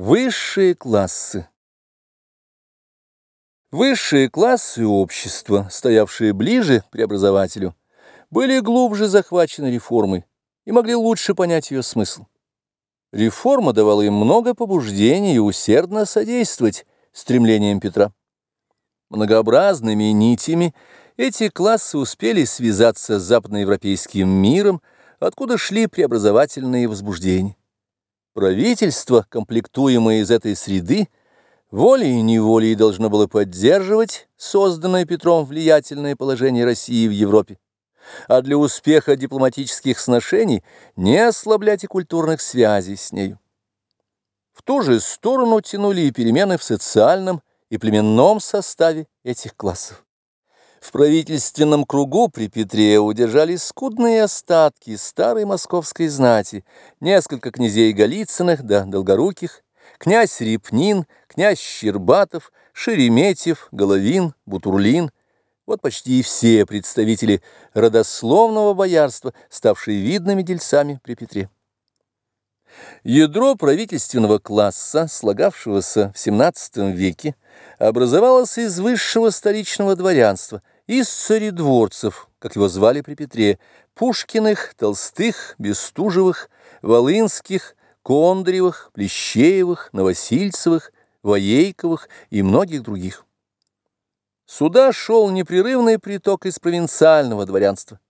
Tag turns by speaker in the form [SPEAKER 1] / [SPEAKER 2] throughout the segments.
[SPEAKER 1] Высшие классы Высшие классы общества, стоявшие ближе преобразователю, были глубже захвачены реформой и могли лучше понять ее смысл. Реформа давала им много побуждений и усердно содействовать стремлениям Петра. Многообразными нитями эти классы успели связаться с западноевропейским миром, откуда шли преобразовательные возбуждения. Правительство, комплектуемое из этой среды, волей и неволей должно было поддерживать созданное Петром влиятельное положение России в Европе, а для успеха дипломатических сношений не ослаблять и культурных связей с нею. В ту же сторону тянули и перемены в социальном и племенном составе этих классов. В правительственном кругу при Петре удержались скудные остатки старой московской знати, несколько князей Голицыных да Долгоруких, князь Репнин, князь Щербатов, Шереметьев, Головин, Бутурлин. Вот почти все представители родословного боярства, ставшие видными дельцами при Петре. Ядро правительственного класса, слагавшегося в XVII веке, образовалось из высшего столичного дворянства, из царедворцев, как его звали при Петре, Пушкиных, Толстых, Бестужевых, Волынских, Кондревых, Плещеевых, Новосильцевых, Воейковых и многих других. Сюда шел непрерывный приток из провинциального дворянства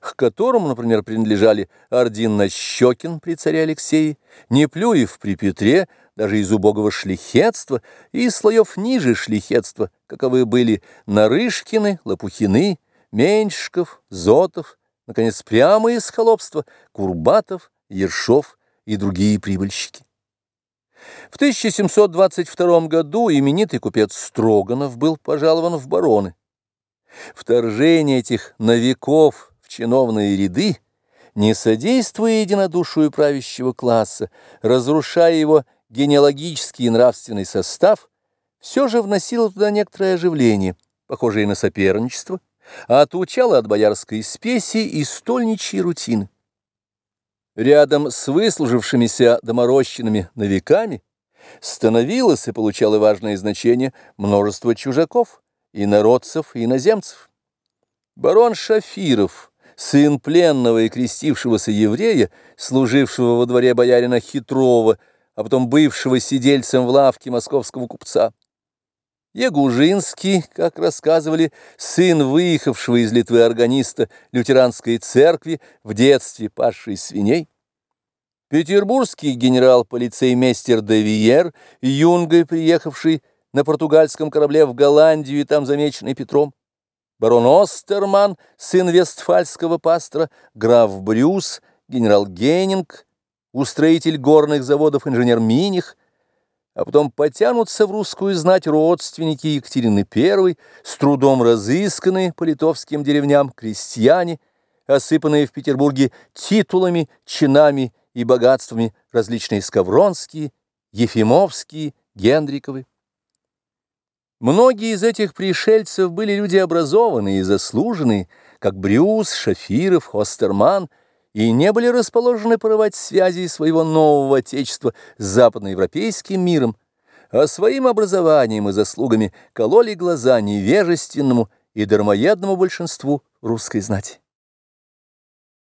[SPEAKER 1] к которому, например, принадлежали Ордин Нащекин при царе Алексее, Неплюев при Петре, даже из убогого шлихетства и слоев ниже шлихетства, каковы были Нарышкины, Лопухины, Меньшиков, Зотов, наконец, прямо из холопства Курбатов, Ершов и другие прибыльщики. В 1722 году именитый купец Строганов был пожалован в бароны. Вторжение этих новиков чиновные ряды, не содействуя единодушию правящего класса, разрушая его генеалогический и нравственный состав, все же вносило туда некоторое оживление, похожее на соперничество, а отлучало от боярской спеси и стольничьей рутины. Рядом с выслужившимися доморощенными новиками становилось и получало важное значение множество чужаков, инородцев и иноземцев. Барон Шафиров – сын пленного и крестившегося еврея, служившего во дворе боярина Хитрова, а потом бывшего сидельцем в лавке московского купца. Ягужинский, как рассказывали, сын выехавшего из Литвы органиста лютеранской церкви, в детстве пасший свиней. Петербургский генерал-полицеймейстер Девиер, юнгой приехавший на португальском корабле в Голландию и там замеченный Петром барон Остерман, сын вестфальского пастора, граф Брюс, генерал Геннинг, устроитель горных заводов инженер Миних, а потом потянутся в русскую знать родственники Екатерины I, с трудом разысканные по литовским деревням крестьяне, осыпанные в Петербурге титулами, чинами и богатствами различные Скавронские, Ефимовские, Гендриковы. Многие из этих пришельцев были люди образованные и заслуженные, как Брюс, Шафиров, Остерман, и не были расположены порывать связи своего нового отечества с западноевропейским миром, а своим образованием и заслугами кололи глаза невежественному и дармоедному большинству русской знати.